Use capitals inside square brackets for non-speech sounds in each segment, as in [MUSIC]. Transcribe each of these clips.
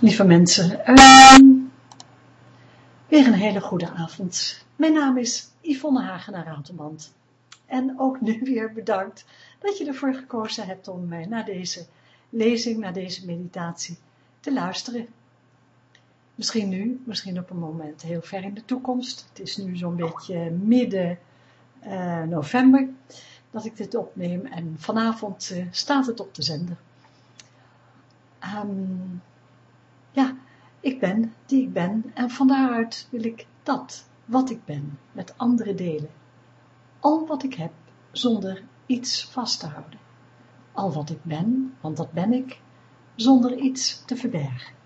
lieve mensen. Ehm, weer een hele goede avond. Mijn naam is Yvonne Hagenaar Ratelband. En ook nu weer bedankt dat je ervoor gekozen hebt om mij naar deze lezing, naar deze meditatie te luisteren. Misschien nu, misschien op een moment heel ver in de toekomst. Het is nu zo'n beetje midden uh, november dat ik dit opneem en vanavond uh, staat het op de zender. Um, ja, ik ben die ik ben en van daaruit wil ik dat, wat ik ben, met anderen delen. Al wat ik heb, zonder iets vast te houden. Al wat ik ben, want dat ben ik, zonder iets te verbergen.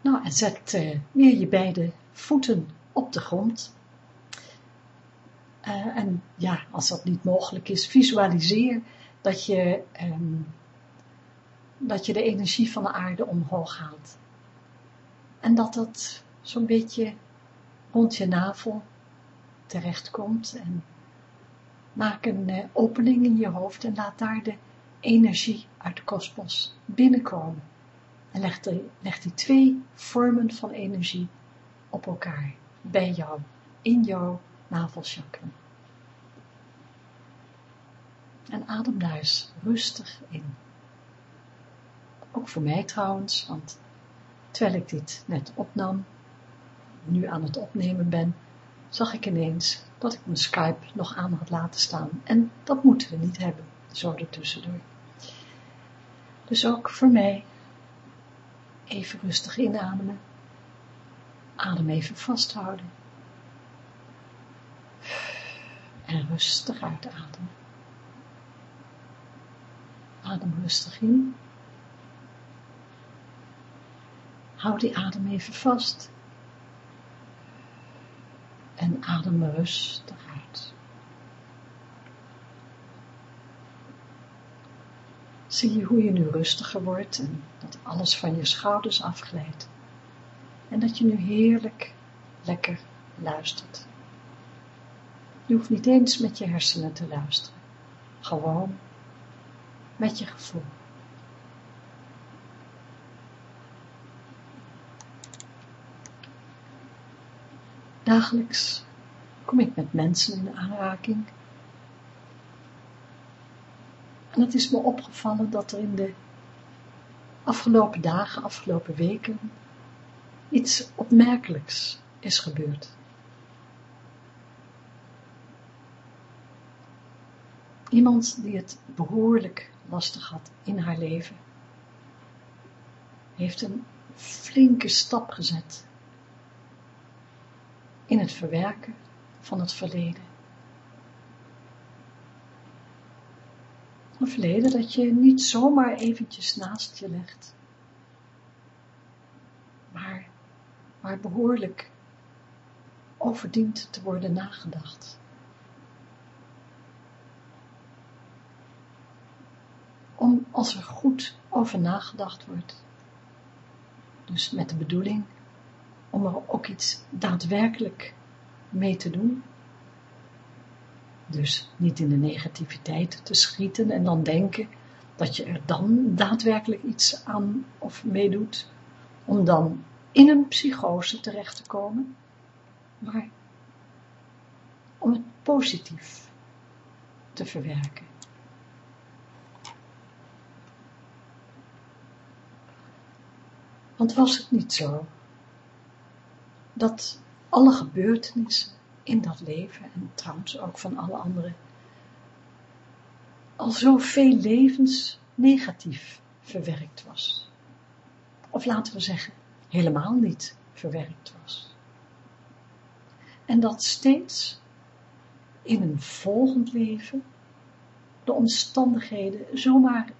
Nou, en zet uh, weer je beide voeten op de grond uh, en ja, als dat niet mogelijk is, visualiseer dat je, um, dat je de energie van de aarde omhoog haalt. En dat dat zo'n beetje rond je navel terechtkomt. En maak een uh, opening in je hoofd en laat daar de energie uit de kosmos binnenkomen. En leg, de, leg die twee vormen van energie op elkaar, bij jou, in jou navelchakra. En adem daar eens rustig in. Ook voor mij trouwens, want terwijl ik dit net opnam, nu aan het opnemen ben, zag ik ineens dat ik mijn Skype nog aan had laten staan. En dat moeten we niet hebben, zo ertussendoor. Dus ook voor mij even rustig inademen. Adem even vasthouden en rustig uitademen. Adem rustig in. Hou die adem even vast. En adem rustig uit. Zie je hoe je nu rustiger wordt en dat alles van je schouders afglijdt. En dat je nu heerlijk lekker luistert. Je hoeft niet eens met je hersenen te luisteren. Gewoon met je gevoel. Dagelijks kom ik met mensen in aanraking. En het is me opgevallen dat er in de afgelopen dagen, afgelopen weken, iets opmerkelijks is gebeurd. Iemand die het behoorlijk lastig had in haar leven, heeft een flinke stap gezet in het verwerken van het verleden. Een verleden dat je niet zomaar eventjes naast je legt, maar waar behoorlijk over dient te worden nagedacht. Om als er goed over nagedacht wordt, dus met de bedoeling om er ook iets daadwerkelijk mee te doen, dus niet in de negativiteit te schieten en dan denken dat je er dan daadwerkelijk iets aan of meedoet, om dan in een psychose terecht te komen, maar om het positief te verwerken. Want was het niet zo, dat alle gebeurtenissen in dat leven, en trouwens ook van alle anderen, al zoveel levens negatief verwerkt was. Of laten we zeggen, helemaal niet verwerkt was. En dat steeds in een volgend leven de omstandigheden zomaar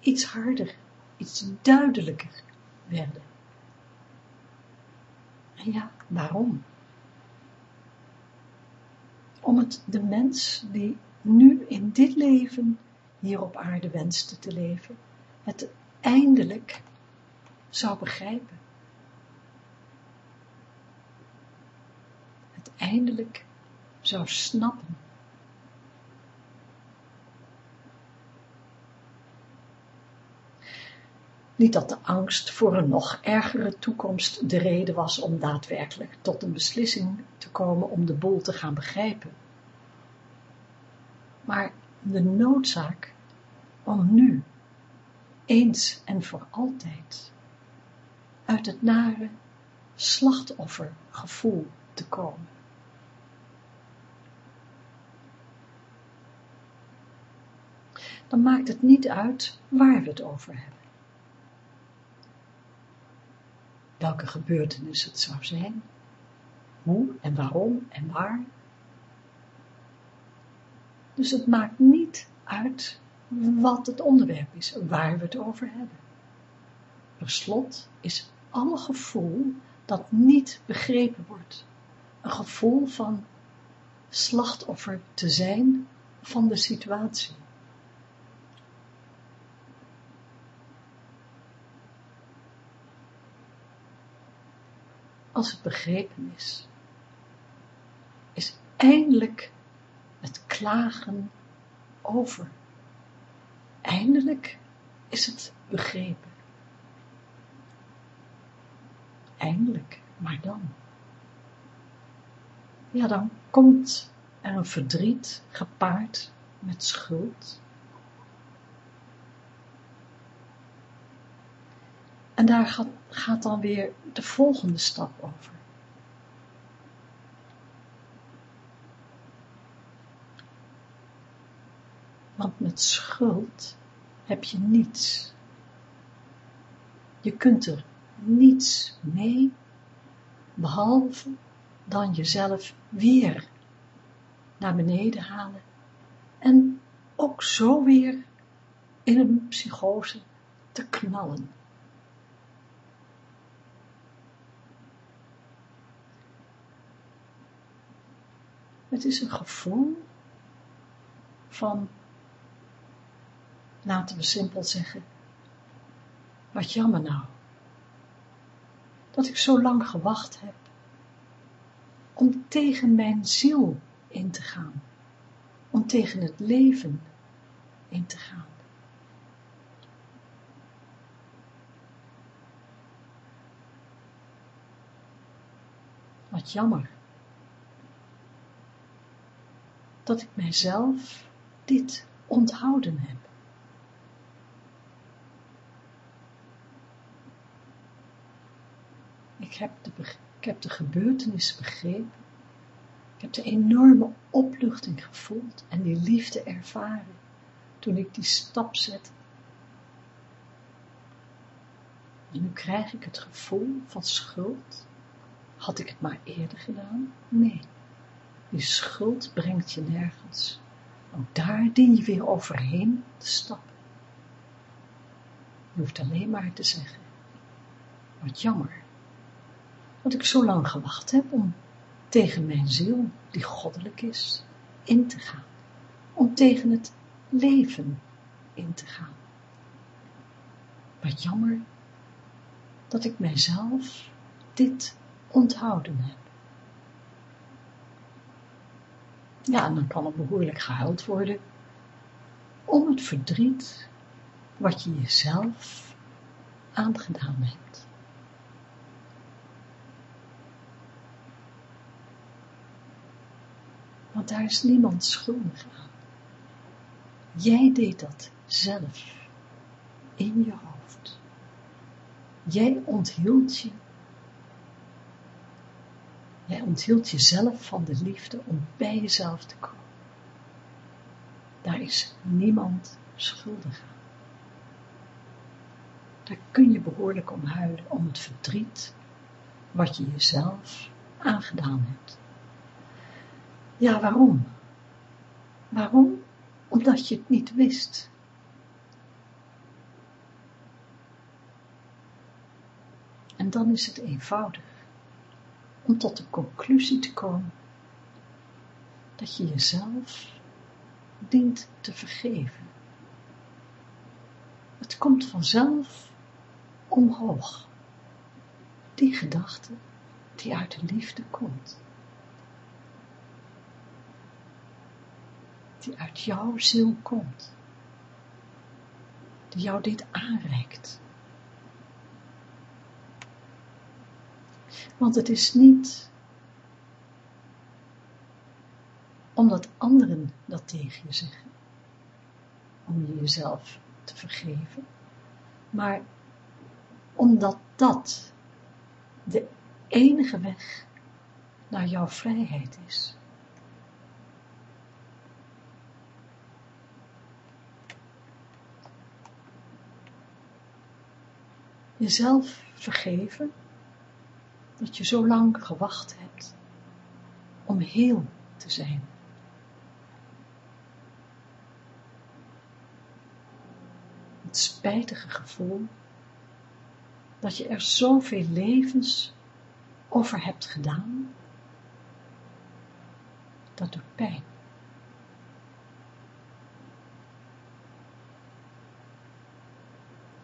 iets harder, iets duidelijker werden. En ja, waarom? Om het de mens die nu in dit leven hier op aarde wenste te leven, het eindelijk zou begrijpen. Het eindelijk zou snappen Niet dat de angst voor een nog ergere toekomst de reden was om daadwerkelijk tot een beslissing te komen om de boel te gaan begrijpen. Maar de noodzaak om nu, eens en voor altijd, uit het nare slachtoffergevoel te komen. Dan maakt het niet uit waar we het over hebben. Welke gebeurtenis het zou zijn, hoe en waarom en waar. Dus het maakt niet uit wat het onderwerp is, waar we het over hebben. Per slot is alle gevoel dat niet begrepen wordt, een gevoel van slachtoffer te zijn van de situatie. Als het begrepen is, is eindelijk het klagen over. Eindelijk is het begrepen. Eindelijk, maar dan. Ja, dan komt er een verdriet gepaard met schuld. En daar gaat, gaat dan weer de volgende stap over. Want met schuld heb je niets. Je kunt er niets mee, behalve dan jezelf weer naar beneden halen en ook zo weer in een psychose te knallen. Het is een gevoel van, laten we simpel zeggen, wat jammer nou, dat ik zo lang gewacht heb om tegen mijn ziel in te gaan, om tegen het leven in te gaan. Wat jammer. Dat ik mijzelf dit onthouden heb. Ik heb, de, ik heb de gebeurtenis begrepen. Ik heb de enorme opluchting gevoeld en die liefde ervaren toen ik die stap zette. En nu krijg ik het gevoel van schuld. Had ik het maar eerder gedaan? Nee. Die schuld brengt je nergens. Ook daar dien je weer overheen te stappen. Je hoeft alleen maar te zeggen, wat jammer, dat ik zo lang gewacht heb om tegen mijn ziel, die goddelijk is, in te gaan. Om tegen het leven in te gaan. Wat jammer dat ik mijzelf dit onthouden heb. Ja, dan kan er behoorlijk gehuild worden om het verdriet wat je jezelf aangedaan hebt. Want daar is niemand schuldig aan. Jij deed dat zelf in je hoofd. Jij onthield je Jij onthield jezelf van de liefde om bij jezelf te komen. Daar is niemand schuldig aan. Daar kun je behoorlijk om huilen, om het verdriet wat je jezelf aangedaan hebt. Ja, waarom? Waarom? Omdat je het niet wist. En dan is het eenvoudig om tot de conclusie te komen dat je jezelf dient te vergeven. Het komt vanzelf omhoog. Die gedachte die uit de liefde komt. Die uit jouw ziel komt. Die jou dit aanreikt. Want het is niet omdat anderen dat tegen je zeggen, om je jezelf te vergeven, maar omdat dat de enige weg naar jouw vrijheid is. Jezelf vergeven dat je zo lang gewacht hebt om heel te zijn. Het spijtige gevoel dat je er zoveel levens over hebt gedaan, dat doet pijn.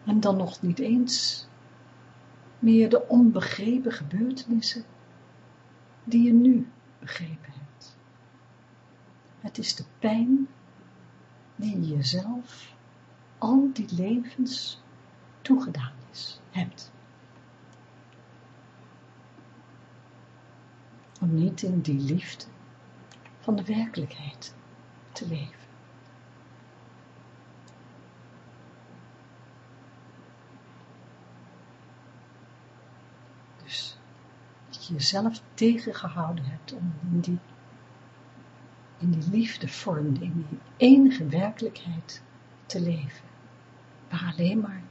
En dan nog niet eens meer de onbegrepen gebeurtenissen die je nu begrepen hebt. Het is de pijn die je jezelf al die levens toegedaan is, hebt. Om niet in die liefde van de werkelijkheid te leven. Dus dat je jezelf tegengehouden hebt om in die, in die in die enige werkelijkheid te leven, waar alleen maar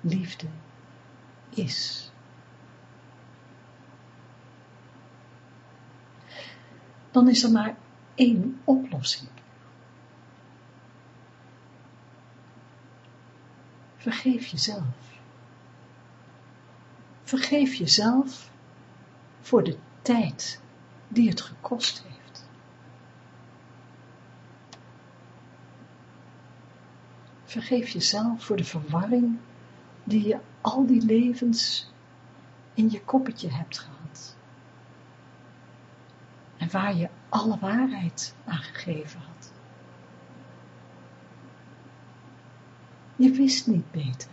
liefde is. Dan is er maar één oplossing. Vergeef jezelf. Vergeef jezelf voor de tijd die het gekost heeft. Vergeef jezelf voor de verwarring die je al die levens in je koppetje hebt gehad. En waar je alle waarheid aan gegeven had. Je wist niet beter.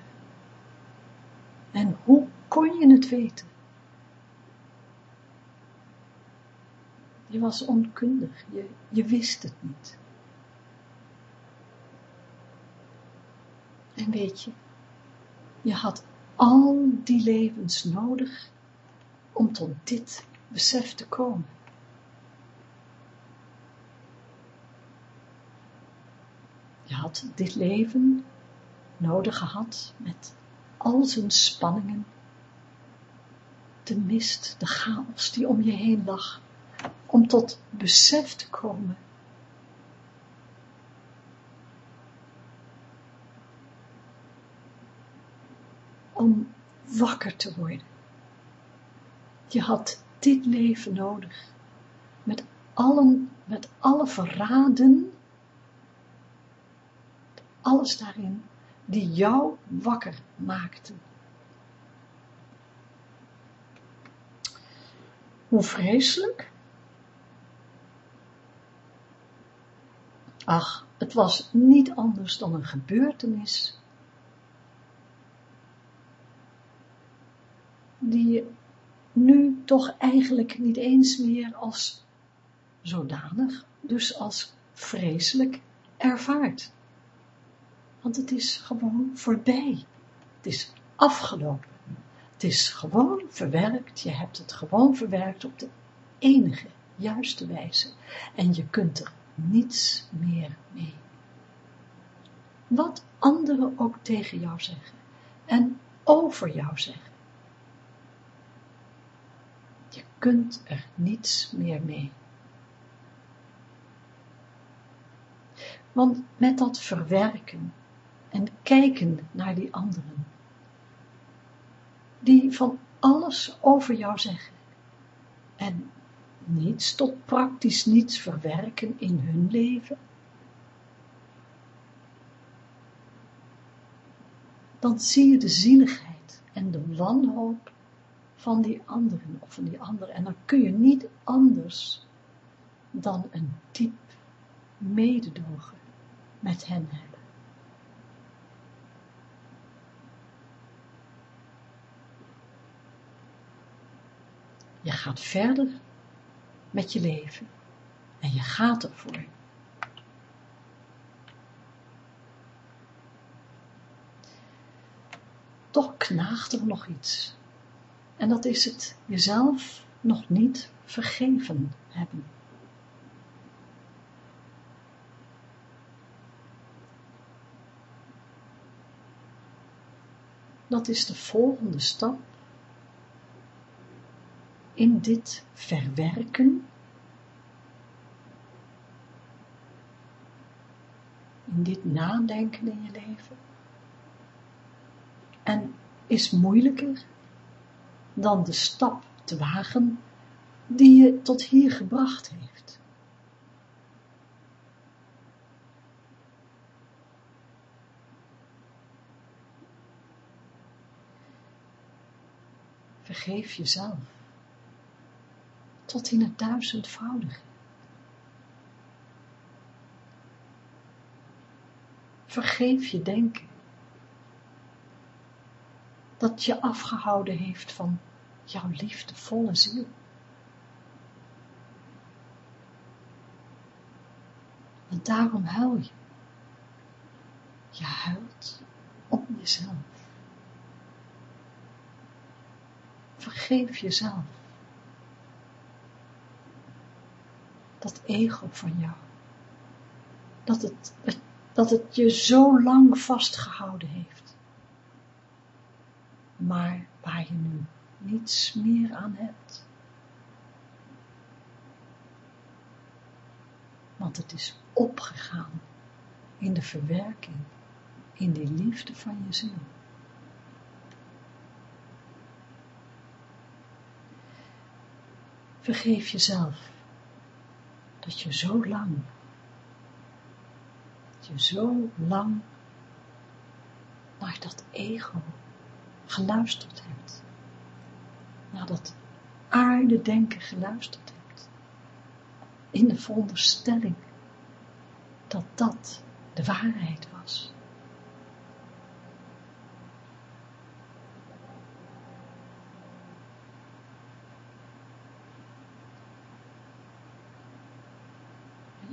En hoe kon je het weten? Je was onkundig, je, je wist het niet. En weet je, je had al die levens nodig om tot dit besef te komen. Je had dit leven nodig gehad met al zijn spanningen, de mist, de chaos die om je heen lag, om tot besef te komen om wakker te worden. Je had dit leven nodig, met, allen, met alle verraden, alles daarin, die jou wakker maakten. Hoe vreselijk? Ach, het was niet anders dan een gebeurtenis die je nu toch eigenlijk niet eens meer als zodanig, dus als vreselijk ervaart. Want het is gewoon voorbij. Het is afgelopen. Het is gewoon verwerkt. Je hebt het gewoon verwerkt op de enige, juiste wijze. En je kunt er niets meer mee. Wat anderen ook tegen jou zeggen en over jou zeggen. Je kunt er niets meer mee. Want met dat verwerken en kijken naar die anderen, die van alles over jou zeggen en niets tot praktisch niets verwerken in hun leven, dan zie je de zieligheid en de wanhoop van die anderen of van die anderen. En dan kun je niet anders dan een diep mededogen met hen hebben. je gaat verder met je leven en je gaat ervoor. Toch knaagt er nog iets. En dat is het jezelf nog niet vergeven hebben. Dat is de volgende stap in dit verwerken, in dit nadenken in je leven. En is moeilijker dan de stap te wagen die je tot hier gebracht heeft. Vergeef jezelf tot in het duizendvoudige. Vergeef je denken dat je afgehouden heeft van jouw liefdevolle ziel. Want daarom huil je. Je huilt om jezelf. Vergeef jezelf. Dat ego van jou. Dat het, dat het je zo lang vastgehouden heeft. Maar waar je nu niets meer aan hebt. Want het is opgegaan in de verwerking, in die liefde van je ziel. Vergeef jezelf dat je zo lang, dat je zo lang naar dat ego geluisterd hebt. Naar dat aarde denken geluisterd hebt. In de veronderstelling dat dat de waarheid was.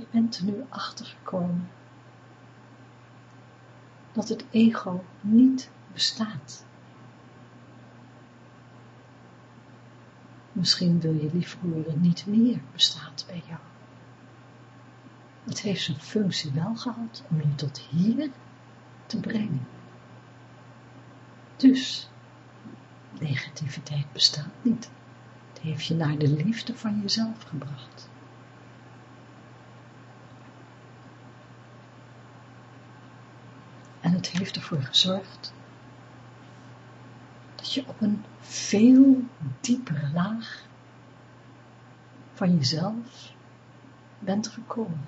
je bent nu achter gekomen dat het ego niet bestaat. Misschien wil je liever horen niet meer bestaat bij jou. Het heeft zijn functie wel gehad om je tot hier te brengen. Dus, negativiteit bestaat niet. Het heeft je naar de liefde van jezelf gebracht. Heeft ervoor gezorgd dat je op een veel diepere laag van jezelf bent gekomen.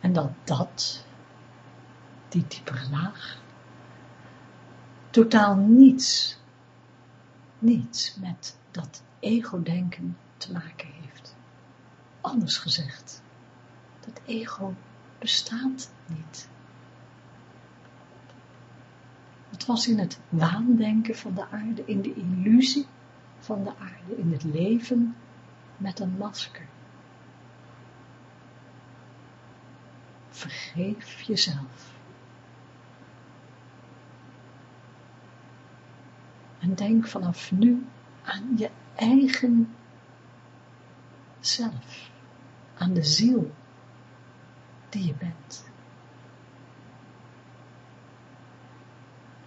En dat dat, die diepere laag, totaal niets, niets met dat ego-denken te maken heeft. Anders gezegd, dat ego bestaat niet. Het was in het waandenken van de aarde, in de illusie van de aarde, in het leven met een masker. Vergeef jezelf. En denk vanaf nu aan je eigen zelf, aan de ziel die je bent.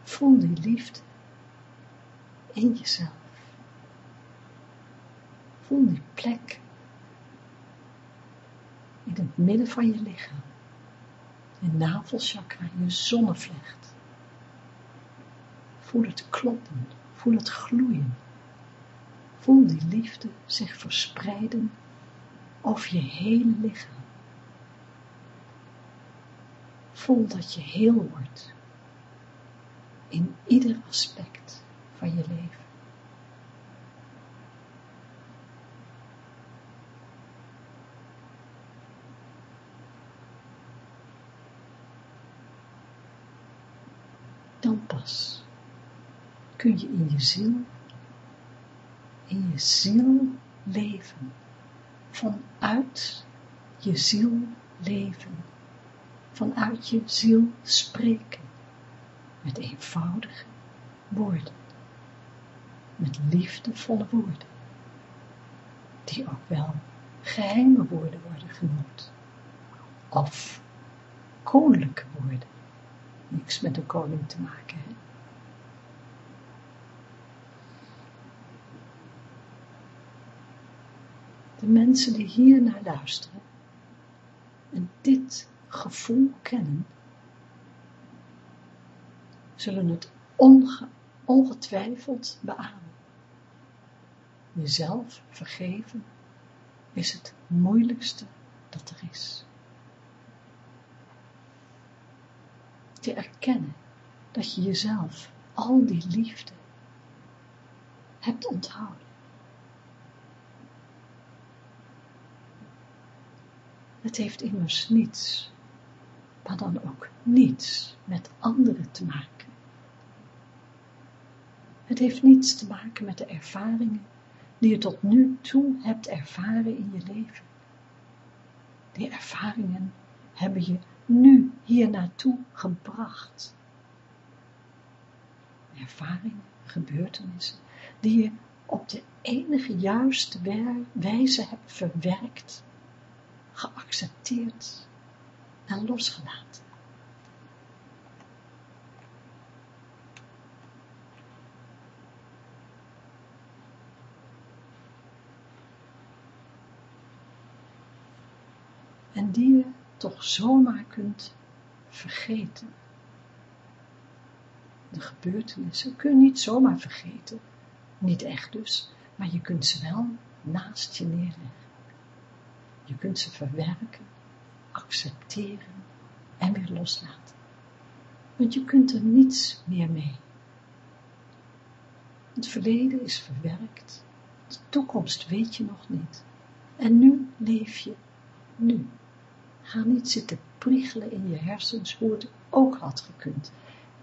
Voel die liefde in jezelf. Voel die plek in het midden van je lichaam, je navelchakra, je zonnevlecht. Voel het kloppen, voel het gloeien. Voel die liefde zich verspreiden over je hele lichaam. Voel dat je heel wordt in ieder aspect van je leven. dan pas kun je in je ziel, ziel leven, vanuit je ziel leven, vanuit je ziel spreken, met eenvoudige woorden, met liefdevolle woorden, die ook wel geheime woorden worden genoemd, of koninklijke woorden, niks met een koning te maken hebben. De mensen die hier naar luisteren en dit gevoel kennen, zullen het ongetwijfeld beamen. Jezelf vergeven is het moeilijkste dat er is. Te erkennen dat je jezelf al die liefde hebt onthouden. Het heeft immers niets, maar dan ook niets met anderen te maken. Het heeft niets te maken met de ervaringen die je tot nu toe hebt ervaren in je leven. Die ervaringen hebben je nu hier naartoe gebracht. Ervaringen, gebeurtenissen, die je op de enige juiste wijze hebt verwerkt, geaccepteerd en losgelaten. en die je toch zomaar kunt vergeten. De gebeurtenissen kun je niet zomaar vergeten, niet echt dus, maar je kunt ze wel naast je neerleggen. Je kunt ze verwerken, accepteren en weer loslaten. Want je kunt er niets meer mee. Het verleden is verwerkt, de toekomst weet je nog niet. En nu leef je nu. Ga niet zitten priegelen in je hersens hoe het ook had gekund.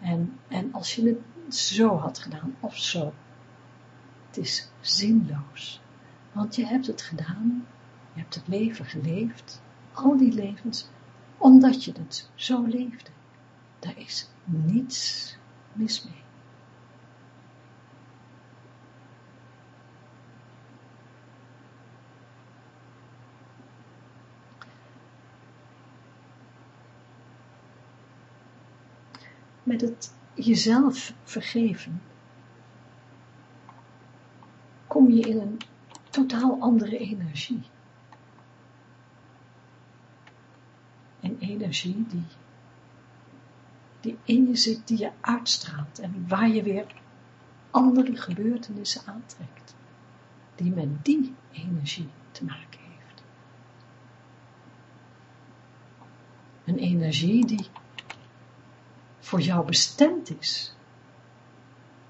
En, en als je het zo had gedaan, of zo. Het is zinloos. Want je hebt het gedaan, je hebt het leven geleefd, al die levens, omdat je het zo leefde. Daar is niets mis mee. met het jezelf vergeven, kom je in een totaal andere energie. Energie die, die in je zit, die je uitstraalt en waar je weer andere gebeurtenissen aantrekt, die met die energie te maken heeft. Een energie die voor jou bestemd is,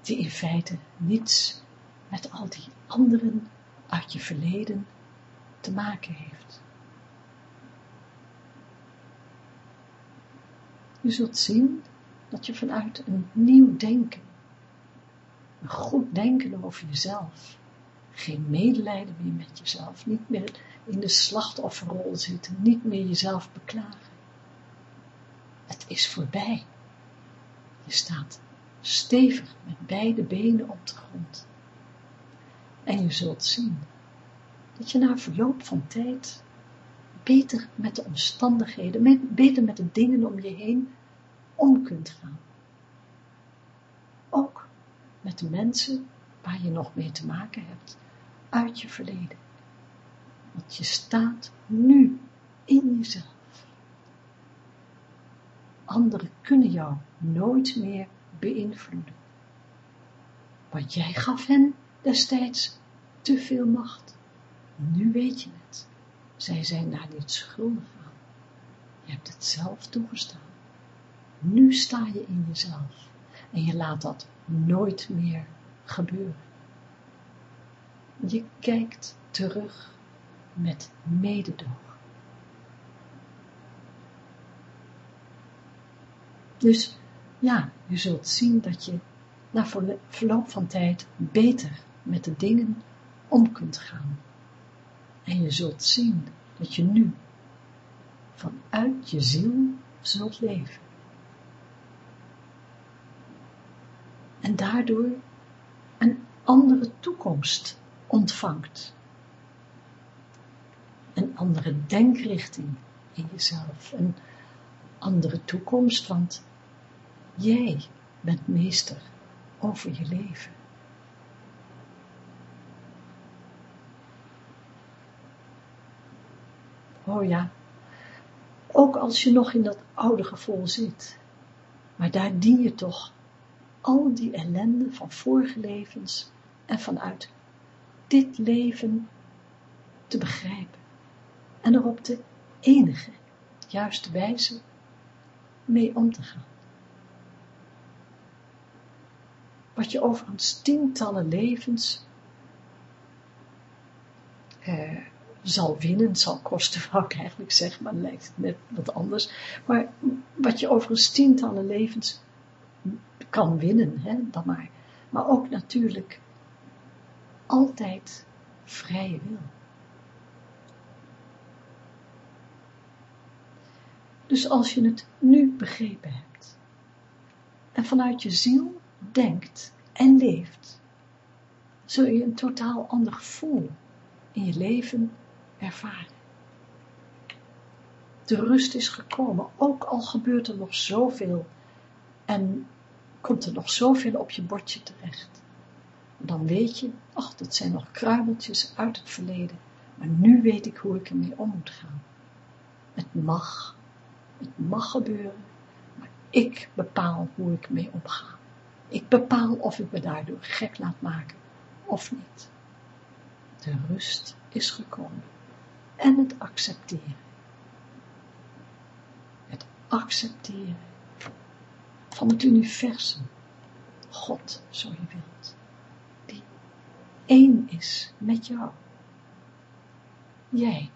die in feite niets met al die anderen uit je verleden te maken heeft. Je zult zien dat je vanuit een nieuw denken, een goed denken over jezelf, geen medelijden meer met jezelf, niet meer in de slachtofferrol zitten, niet meer jezelf beklagen. Het is voorbij. Je staat stevig met beide benen op de grond. En je zult zien dat je na verloop van tijd beter met de omstandigheden, beter met de dingen om je heen om kunt gaan. Ook met de mensen waar je nog mee te maken hebt uit je verleden. Want je staat nu in jezelf. Anderen kunnen jou nooit meer beïnvloeden. Want jij gaf hen destijds te veel macht. Nu weet je het. Zij zijn daar niet schuldig aan. Je hebt het zelf toegestaan. Nu sta je in jezelf. En je laat dat nooit meer gebeuren. Je kijkt terug met mededogen. Dus ja, je zult zien dat je na verloop van tijd beter met de dingen om kunt gaan. En je zult zien dat je nu vanuit je ziel zult leven. En daardoor een andere toekomst ontvangt. Een andere denkrichting in jezelf, een andere toekomst, want jij bent meester over je leven. Oh ja, ook als je nog in dat oude gevoel zit, maar daar dien je toch al die ellende van vorige levens en vanuit dit leven te begrijpen. En er op de enige, juiste wijze mee om te gaan. Wat je overigens tientallen levens eh, zal winnen, zal kosten, [LAUGHS] wou ik eigenlijk zeggen, maar lijkt het net wat anders. Maar wat je overigens tientallen levens kan winnen, hè, dan maar. Maar ook natuurlijk altijd vrije wil. Dus als je het nu begrepen hebt en vanuit je ziel denkt en leeft, zul je een totaal ander gevoel in je leven ervaren. De rust is gekomen, ook al gebeurt er nog zoveel en komt er nog zoveel op je bordje terecht. Dan weet je, ach, dat zijn nog kruimeltjes uit het verleden, maar nu weet ik hoe ik ermee om moet gaan. Het mag, het mag gebeuren, maar ik bepaal hoe ik mee omga. Ik bepaal of ik me daardoor gek laat maken of niet. De rust is gekomen en het accepteren. Het accepteren van het universum, God, zo je wilt, die één is met jou. Jij,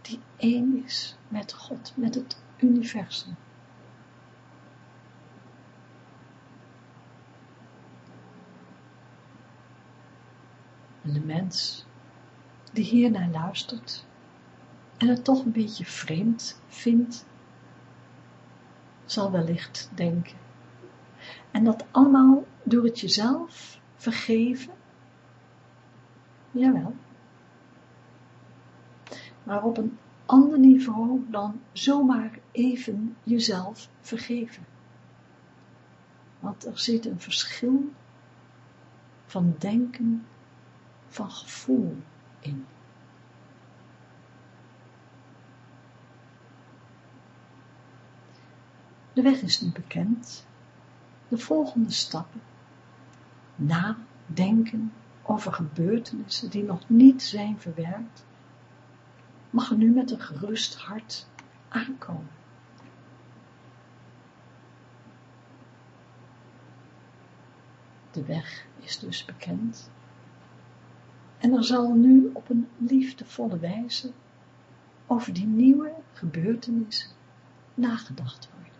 die één is met God, met het universum. En de mens die hiernaar luistert en het toch een beetje vreemd vindt, zal wellicht denken. En dat allemaal door het jezelf vergeven? Jawel. Maar op een ander niveau dan zomaar even jezelf vergeven. Want er zit een verschil van denken, van gevoel in. De weg is nu bekend. De volgende stappen. Nadenken over gebeurtenissen die nog niet zijn verwerkt, mag nu met een gerust hart aankomen. De weg is dus bekend en er zal nu op een liefdevolle wijze over die nieuwe gebeurtenissen nagedacht worden.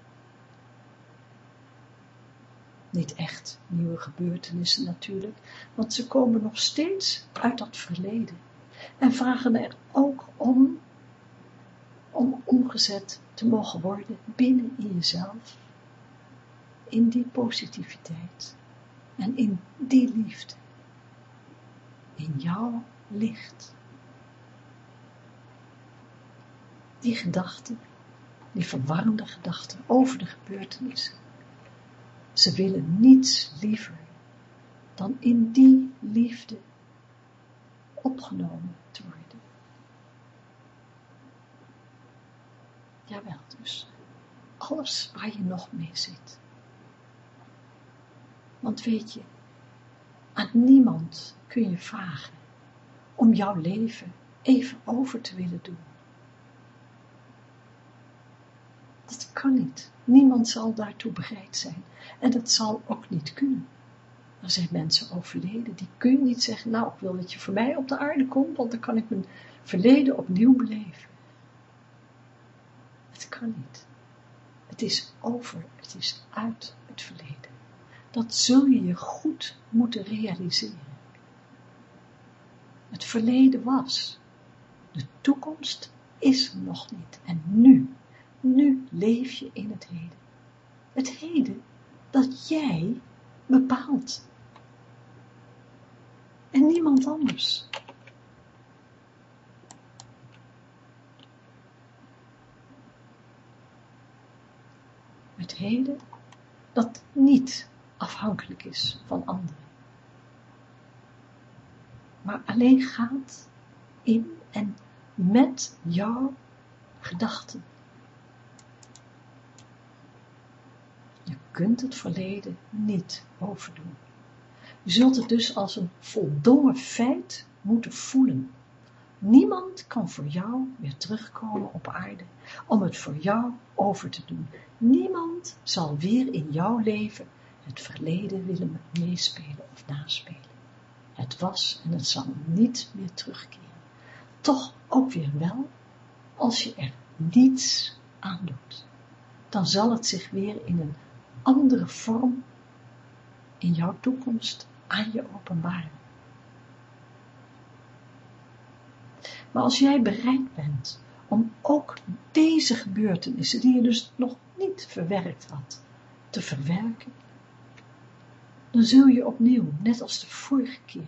Niet echt nieuwe gebeurtenissen natuurlijk, want ze komen nog steeds uit dat verleden en vragen er ook om, om omgezet te mogen worden binnen in jezelf, in die positiviteit en in die liefde, in jouw licht. Die gedachten, die verwarmde gedachten over de gebeurtenissen, ze willen niets liever dan in die liefde opgenomen te worden. Jawel dus, alles waar je nog mee zit. Want weet je, aan niemand kun je vragen om jouw leven even over te willen doen. Dat kan niet. Niemand zal daartoe bereid zijn. En dat zal ook niet kunnen. Er zijn mensen overleden, die kun je niet zeggen, nou, ik wil dat je voor mij op de aarde komt, want dan kan ik mijn verleden opnieuw beleven. Het kan niet. Het is over, het is uit het verleden. Dat zul je je goed moeten realiseren. Het verleden was. De toekomst is er nog niet. En nu, nu leef je in het heden. Het heden dat jij bepaalt. En niemand anders. Het heden dat niet afhankelijk is van anderen. Maar alleen gaat in en met jouw gedachten. Je kunt het verleden niet overdoen. Je zult het dus als een voldongen feit moeten voelen. Niemand kan voor jou weer terugkomen op aarde om het voor jou over te doen. Niemand zal weer in jouw leven het verleden willen meespelen of naspelen. Het was en het zal niet meer terugkeren. Toch ook weer wel, als je er niets aan doet. Dan zal het zich weer in een andere vorm in jouw toekomst aan je openbaren. Maar als jij bereid bent om ook deze gebeurtenissen, die je dus nog niet verwerkt had, te verwerken, dan zul je opnieuw, net als de vorige keer,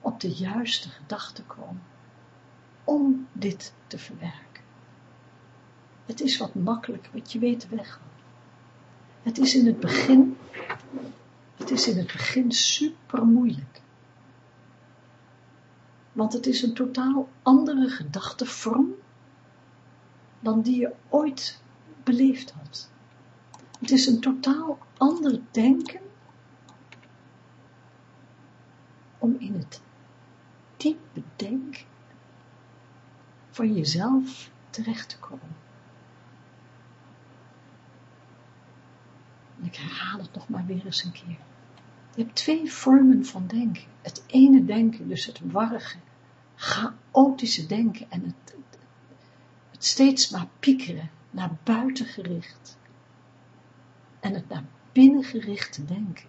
op de juiste gedachte komen om dit te verwerken. Het is wat makkelijker, want je weet weg. Het is in het begin, het is in het begin super moeilijk. Want het is een totaal andere gedachtevorm dan die je ooit beleefd had. Het is een totaal ander denken om in het diepe denken van jezelf terecht te komen. ik herhaal het nog maar weer eens een keer. Je hebt twee vormen van denken. Het ene denken, dus het warrige, chaotische denken en het, het steeds maar piekeren, naar buiten gericht. En het naar binnen gerichte denken.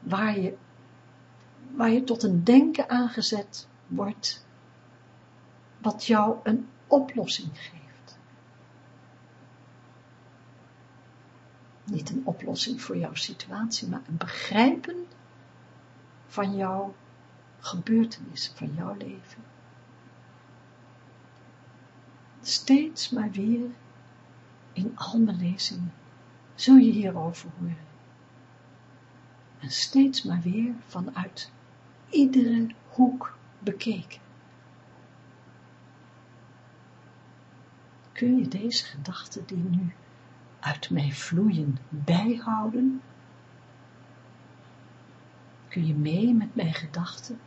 Waar je, waar je tot een denken aangezet wordt, wat jou een oplossing geeft. niet een oplossing voor jouw situatie, maar een begrijpen van jouw gebeurtenissen, van jouw leven. Steeds maar weer in al mijn lezingen zul je hierover horen. En steeds maar weer vanuit iedere hoek bekeken. Kun je deze gedachten die nu uit mij vloeien bijhouden? Kun je mee met mijn gedachten?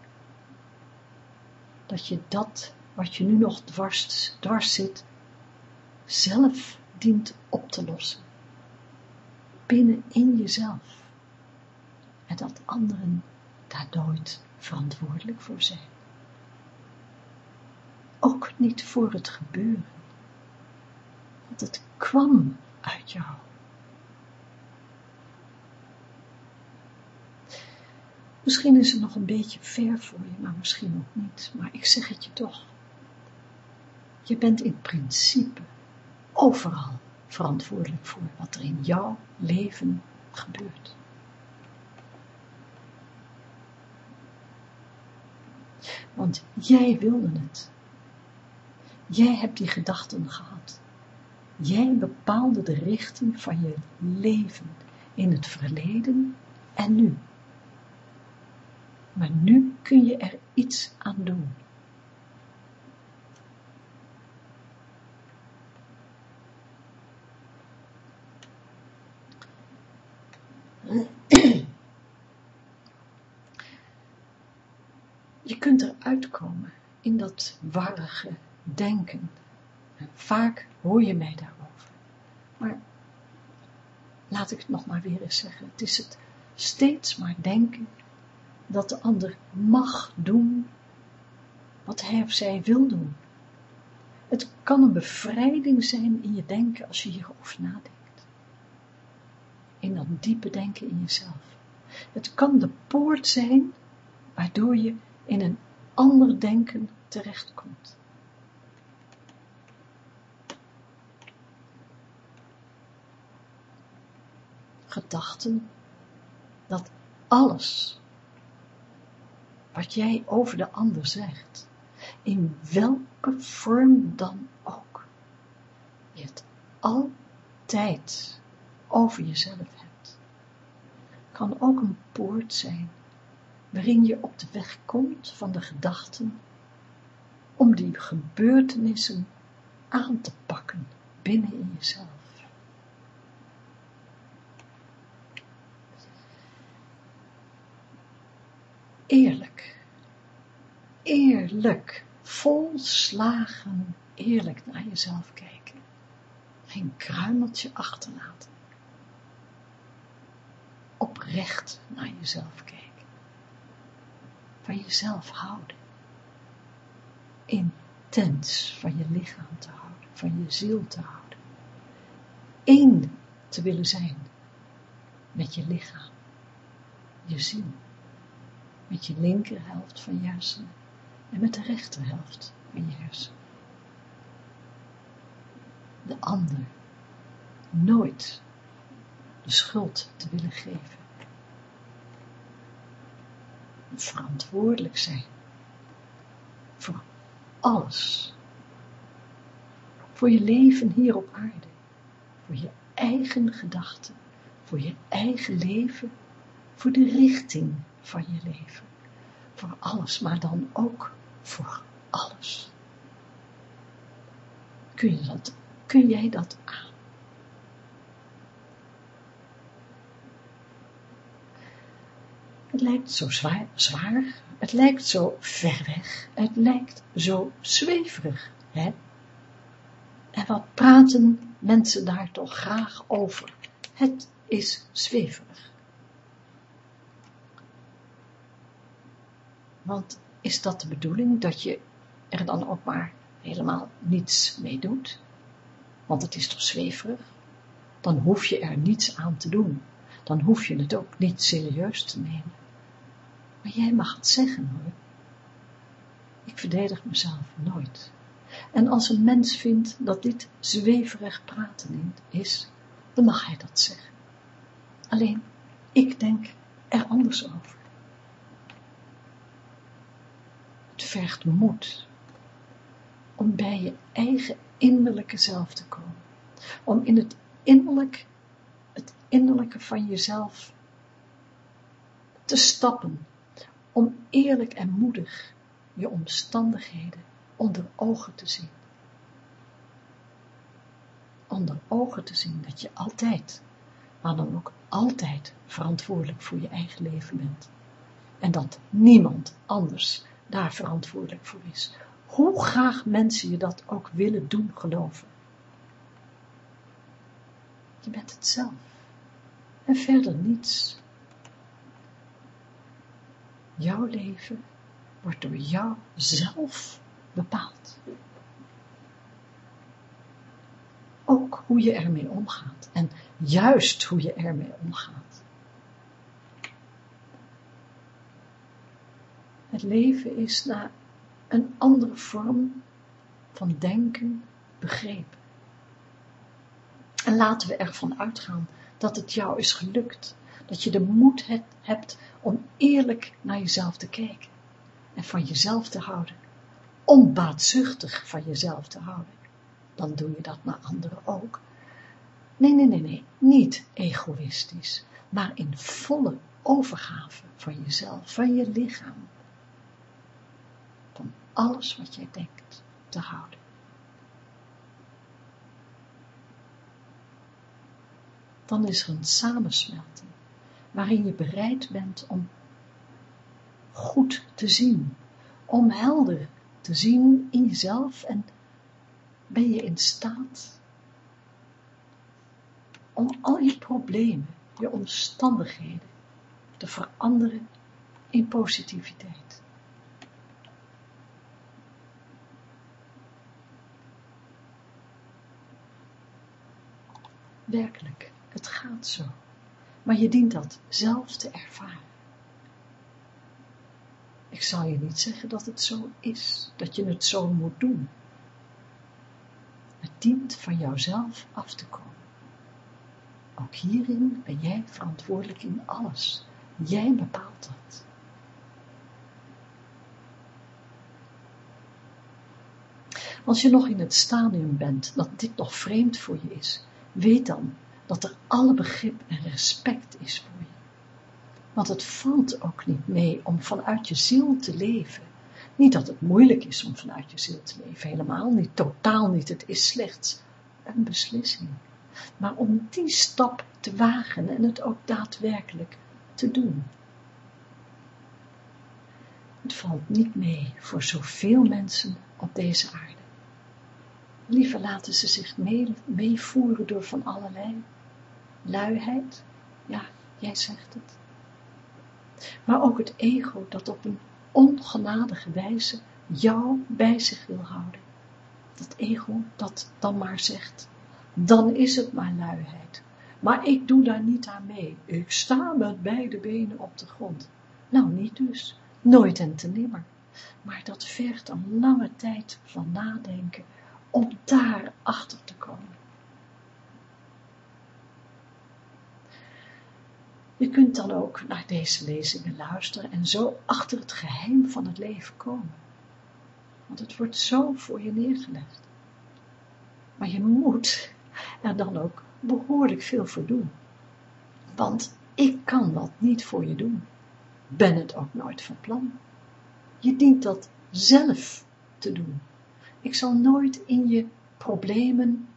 Dat je dat wat je nu nog dwars, dwars zit, zelf dient op te lossen. Binnen in jezelf. En dat anderen daar nooit verantwoordelijk voor zijn. Ook niet voor het gebeuren. Want het kwam uit jou. Misschien is het nog een beetje ver voor je, maar misschien ook niet. Maar ik zeg het je toch. Je bent in principe overal verantwoordelijk voor wat er in jouw leven gebeurt. Want jij wilde het. Jij hebt die gedachten gehad. Jij bepaalde de richting van je leven in het verleden en nu. Maar nu kun je er iets aan doen. Je kunt eruit komen in dat warrige denken, Vaak hoor je mij daarover. Maar laat ik het nog maar weer eens zeggen. Het is het steeds maar denken dat de ander mag doen wat hij of zij wil doen. Het kan een bevrijding zijn in je denken als je hierover nadenkt. In dat diepe denken in jezelf. Het kan de poort zijn waardoor je in een ander denken terechtkomt. Gedachten dat alles wat jij over de ander zegt, in welke vorm dan ook, je het altijd over jezelf hebt. Kan ook een poort zijn waarin je op de weg komt van de gedachten om die gebeurtenissen aan te pakken binnen in jezelf. Eerlijk, eerlijk, volslagen eerlijk naar jezelf kijken. Geen kruimeltje achterlaten. Oprecht naar jezelf kijken van jezelf houden. Intens van je lichaam te houden, van je ziel te houden. Eén te willen zijn met je lichaam, je ziel, met je linkerhelft van je hersenen en met de rechterhelft van je hersenen. De ander nooit de schuld te willen geven verantwoordelijk zijn voor alles. Voor je leven hier op aarde. Voor je eigen gedachten. Voor je eigen leven. Voor de richting van je leven. Voor alles, maar dan ook voor alles. Kun, je dat, kun jij dat aan? Het lijkt zo zwaar, zwaar, het lijkt zo ver weg, het lijkt zo zweverig, hè? En wat praten mensen daar toch graag over? Het is zweverig. Want is dat de bedoeling, dat je er dan ook maar helemaal niets mee doet? Want het is toch zweverig? Dan hoef je er niets aan te doen. Dan hoef je het ook niet serieus te nemen. Maar jij mag het zeggen hoor. Ik verdedig mezelf nooit. En als een mens vindt dat dit zweverig praten is, dan mag hij dat zeggen. Alleen, ik denk er anders over. Het vergt moed om bij je eigen innerlijke zelf te komen. Om in het innerlijk, het innerlijke van jezelf te stappen om eerlijk en moedig je omstandigheden onder ogen te zien. Onder ogen te zien dat je altijd, maar dan ook altijd verantwoordelijk voor je eigen leven bent. En dat niemand anders daar verantwoordelijk voor is. Hoe graag mensen je dat ook willen doen geloven. Je bent het zelf. En verder niets. Jouw leven wordt door jou zelf bepaald. Ook hoe je ermee omgaat en juist hoe je ermee omgaat. Het leven is naar een andere vorm van denken begrepen. En laten we ervan uitgaan dat het jou is gelukt dat je de moed hebt om eerlijk naar jezelf te kijken en van jezelf te houden, onbaatzuchtig van jezelf te houden, dan doe je dat naar anderen ook. Nee, nee, nee, nee, niet egoïstisch, maar in volle overgave van jezelf, van je lichaam, van alles wat jij denkt te houden. Dan is er een samensmelting waarin je bereid bent om goed te zien, om helder te zien in jezelf en ben je in staat om al je problemen, je omstandigheden te veranderen in positiviteit. Werkelijk, het gaat zo. Maar je dient dat zelf te ervaren. Ik zal je niet zeggen dat het zo is, dat je het zo moet doen. Het dient van jouzelf af te komen. Ook hierin ben jij verantwoordelijk in alles. Jij bepaalt dat. Als je nog in het stadium bent dat dit nog vreemd voor je is, weet dan dat er alle begrip en respect is voor je. Want het valt ook niet mee om vanuit je ziel te leven. Niet dat het moeilijk is om vanuit je ziel te leven, helemaal niet, totaal niet. Het is slechts een beslissing. Maar om die stap te wagen en het ook daadwerkelijk te doen. Het valt niet mee voor zoveel mensen op deze aarde. Liever laten ze zich meevoeren door van allerlei luiheid. Ja, jij zegt het. Maar ook het ego dat op een ongenadige wijze jou bij zich wil houden. Dat ego dat dan maar zegt, dan is het maar luiheid. Maar ik doe daar niet aan mee. Ik sta met beide benen op de grond. Nou, niet dus. Nooit en te nimmer. Maar dat vergt een lange tijd van nadenken om daar achter te komen. Je kunt dan ook naar deze lezingen luisteren en zo achter het geheim van het leven komen. Want het wordt zo voor je neergelegd. Maar je moet er dan ook behoorlijk veel voor doen. Want ik kan dat niet voor je doen. Ben het ook nooit van plan. Je dient dat zelf te doen. Ik zal nooit in je problemen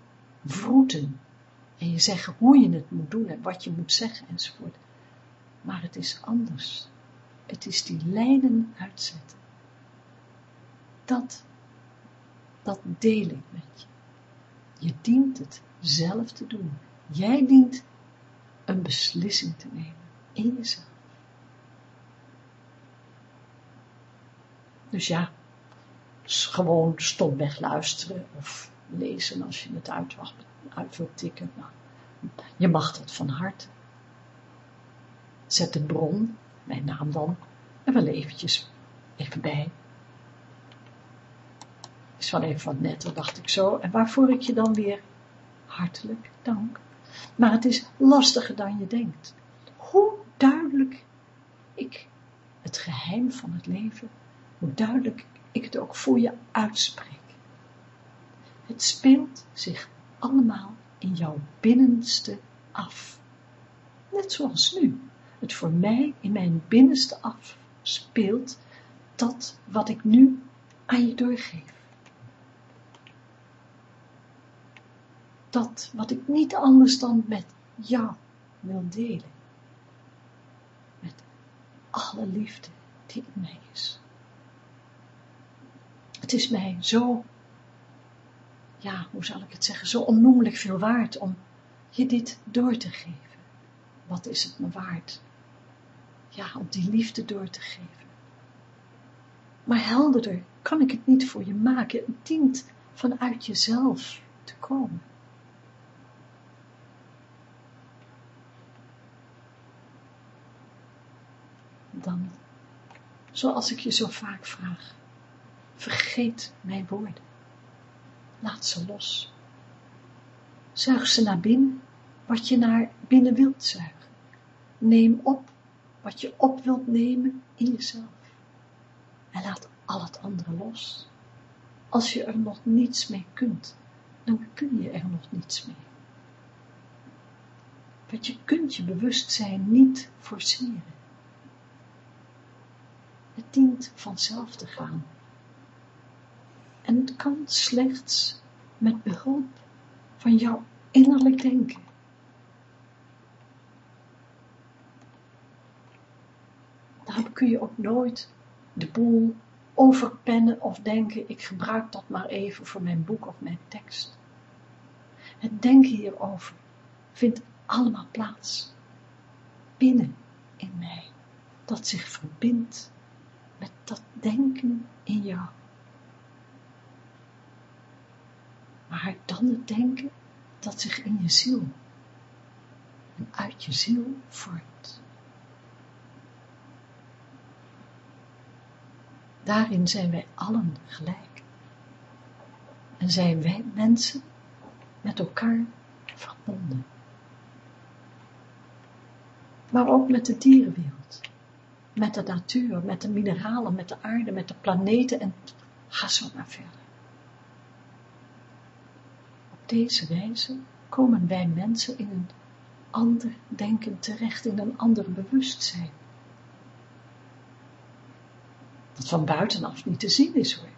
vroeten en je zeggen hoe je het moet doen en wat je moet zeggen enzovoort. Maar het is anders. Het is die lijnen uitzetten. Dat, dat deel ik met je. Je dient het zelf te doen. Jij dient een beslissing te nemen in jezelf. Dus ja, gewoon stomweg luisteren of lezen als je het uit, uit wilt tikken. Nou, je mag dat van harte. Zet de bron, mijn naam dan, er wel eventjes even bij. Is wel even wat netter, dacht ik zo. En waarvoor ik je dan weer hartelijk dank. Maar het is lastiger dan je denkt. Hoe duidelijk ik het geheim van het leven, hoe duidelijk ik het ook voor je uitspreek. Het speelt zich allemaal in jouw binnenste af. Net zoals nu het voor mij in mijn binnenste afspeelt, dat wat ik nu aan je doorgeef. Dat wat ik niet anders dan met jou wil delen. Met alle liefde die in mij is. Het is mij zo, ja, hoe zal ik het zeggen, zo onnoemelijk veel waard om je dit door te geven. Wat is het me waard? Ja, om die liefde door te geven. Maar helderder kan ik het niet voor je maken. Het dient vanuit jezelf te komen. Dan, zoals ik je zo vaak vraag, Vergeet mijn woorden. Laat ze los. Zuig ze naar binnen, wat je naar binnen wilt zuigen. Neem op wat je op wilt nemen in jezelf. En laat al het andere los. Als je er nog niets mee kunt, dan kun je er nog niets mee. Want je kunt je bewustzijn niet forceren. Het dient vanzelf te gaan en het kan slechts met behulp van jouw innerlijk denken. Daarom kun je ook nooit de boel overpennen of denken, ik gebruik dat maar even voor mijn boek of mijn tekst. Het denken hierover vindt allemaal plaats binnen in mij, dat zich verbindt met dat denken in jou. maar dan het denken dat zich in je ziel en uit je ziel vormt. Daarin zijn wij allen gelijk. En zijn wij mensen met elkaar verbonden. Maar ook met de dierenwereld, met de natuur, met de mineralen, met de aarde, met de planeten en ga zo maar verder. Op deze wijze komen wij mensen in een ander denken terecht, in een ander bewustzijn. Dat van buitenaf niet te zien is hoor.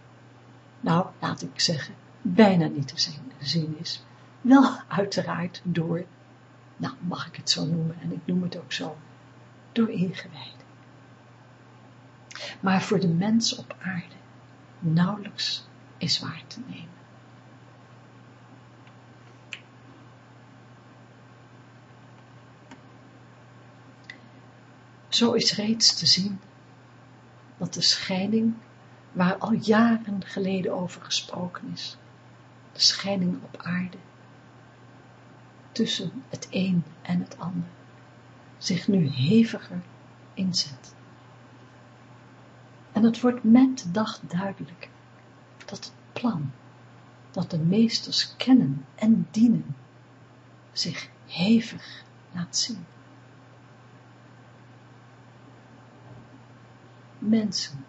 Nou, laat ik zeggen, bijna niet te zien is. Wel uiteraard door, nou mag ik het zo noemen, en ik noem het ook zo, door ingewijden. Maar voor de mens op aarde nauwelijks is waar te nemen. Zo is reeds te zien dat de scheiding, waar al jaren geleden over gesproken is, de scheiding op aarde, tussen het een en het ander, zich nu heviger inzet. En het wordt met de dag duidelijk dat het plan dat de meesters kennen en dienen zich hevig laat zien. Mensen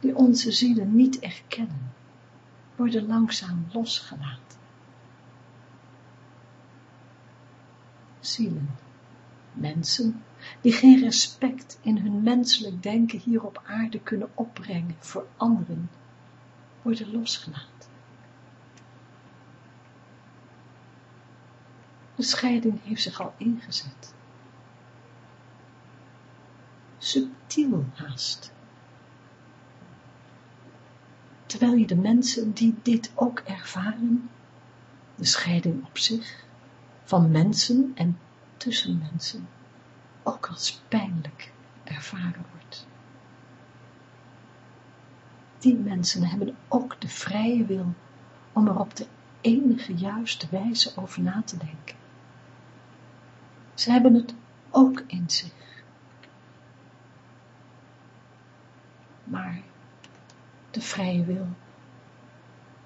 die onze zielen niet erkennen, worden langzaam losgelaten. Zielen, mensen die geen respect in hun menselijk denken hier op aarde kunnen opbrengen voor anderen, worden losgelaten. De scheiding heeft zich al ingezet. Subtiel haast. Terwijl je de mensen die dit ook ervaren, de scheiding op zich, van mensen en tussen mensen, ook als pijnlijk ervaren wordt. Die mensen hebben ook de vrije wil om er op de enige juiste wijze over na te denken. Ze hebben het ook in zich. Maar de vrije wil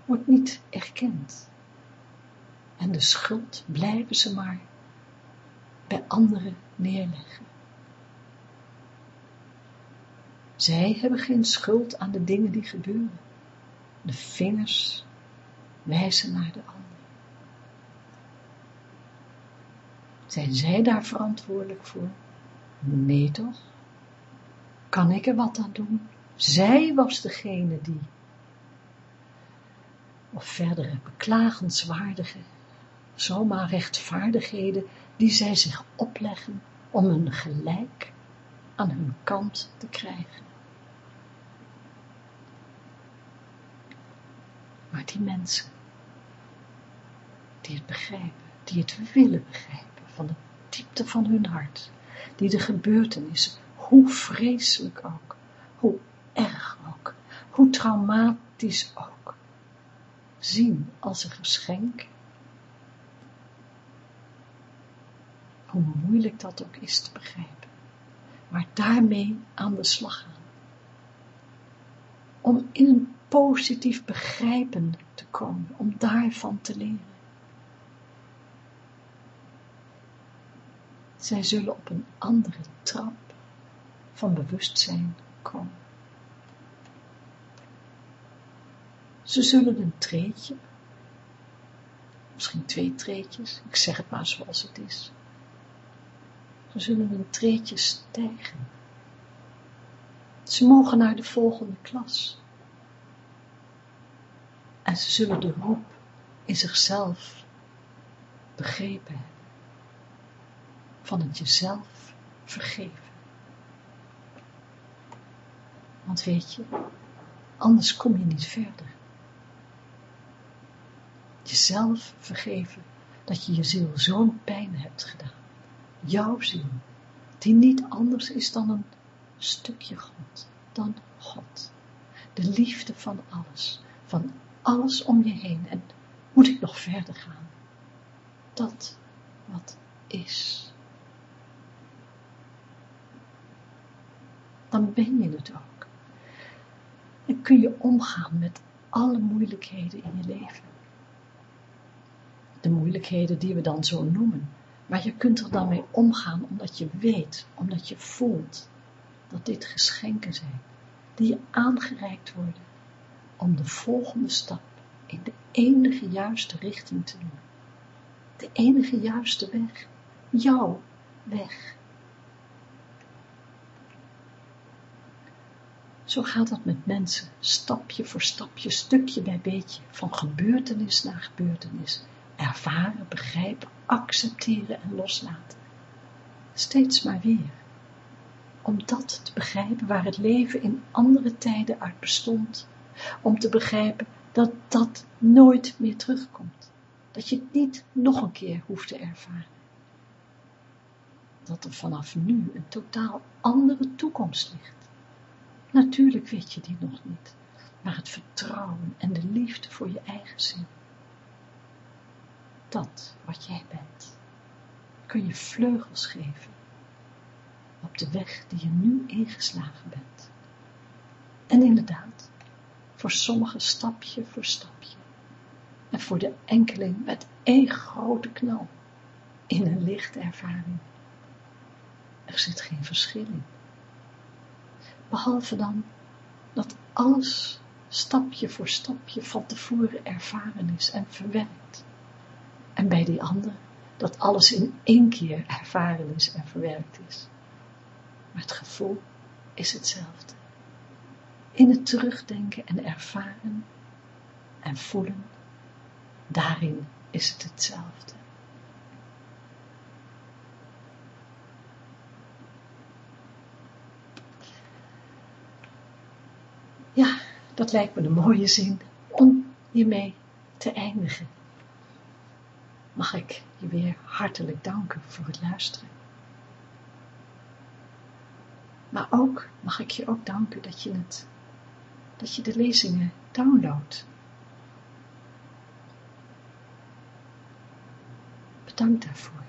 wordt niet erkend. En de schuld blijven ze maar bij anderen neerleggen. Zij hebben geen schuld aan de dingen die gebeuren. De vingers wijzen naar de ander. Zijn zij daar verantwoordelijk voor? Nee toch? Kan ik er wat aan doen? Zij was degene die. Of verdere beklagenswaardige, zomaar rechtvaardigheden die zij zich opleggen om hun gelijk aan hun kant te krijgen. Maar die mensen, die het begrijpen, die het willen begrijpen, van de diepte van hun hart, die de gebeurtenissen, hoe vreselijk ook, hoe erg ook, hoe traumatisch ook, zien als een geschenk, hoe moeilijk dat ook is te begrijpen, maar daarmee aan de slag gaan. Om in een positief begrijpen te komen, om daarvan te leren. Zij zullen op een andere trap van bewustzijn komen. Ze zullen een treetje, misschien twee treetjes, ik zeg het maar zoals het is. Ze zullen een treetje stijgen. Ze mogen naar de volgende klas. En ze zullen de roep in zichzelf begrepen hebben. Van het jezelf vergeven. Want weet je, anders kom je niet verder jezelf vergeven dat je je ziel zo'n pijn hebt gedaan. Jouw ziel, die niet anders is dan een stukje God, dan God. De liefde van alles, van alles om je heen. En moet ik nog verder gaan? Dat wat is. Dan ben je het ook. En kun je omgaan met alle moeilijkheden in je leven de moeilijkheden die we dan zo noemen. Maar je kunt er dan mee omgaan omdat je weet, omdat je voelt dat dit geschenken zijn, die je aangereikt worden om de volgende stap in de enige juiste richting te doen. De enige juiste weg, jouw weg. Zo gaat dat met mensen, stapje voor stapje, stukje bij beetje, van gebeurtenis naar gebeurtenis, ervaren, begrijpen, accepteren en loslaten. Steeds maar weer. Om dat te begrijpen waar het leven in andere tijden uit bestond. Om te begrijpen dat dat nooit meer terugkomt. Dat je het niet nog een keer hoeft te ervaren. Dat er vanaf nu een totaal andere toekomst ligt. Natuurlijk weet je die nog niet, maar het vertrouwen en de liefde voor je eigen zin. Dat wat jij bent, kun je vleugels geven op de weg die je nu ingeslagen bent. En inderdaad, voor sommigen stapje voor stapje. En voor de enkeling met één grote knal in een lichte ervaring. Er zit geen verschil in. Behalve dan dat alles stapje voor stapje van tevoren ervaren is en verwerkt. En bij die ander dat alles in één keer ervaren is en verwerkt is. Maar het gevoel is hetzelfde. In het terugdenken en ervaren en voelen, daarin is het hetzelfde. Ja, dat lijkt me een mooie zin om hiermee te eindigen. Mag ik je weer hartelijk danken voor het luisteren. Maar ook mag ik je ook danken dat je, het, dat je de lezingen downloadt. Bedankt daarvoor.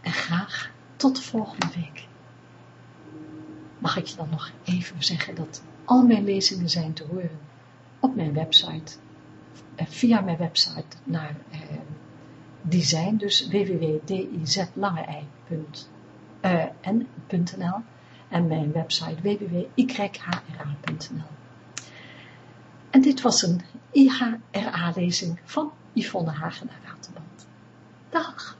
En graag tot de volgende week. Mag ik je dan nog even zeggen dat al mijn lezingen zijn te horen op mijn website, eh, via mijn website naar eh, design, dus www.dizlangeei.nl eh, en mijn website www.yhra.nl. En dit was een IHRA-lezing van Yvonne Hagenaar Ratelband. Dag!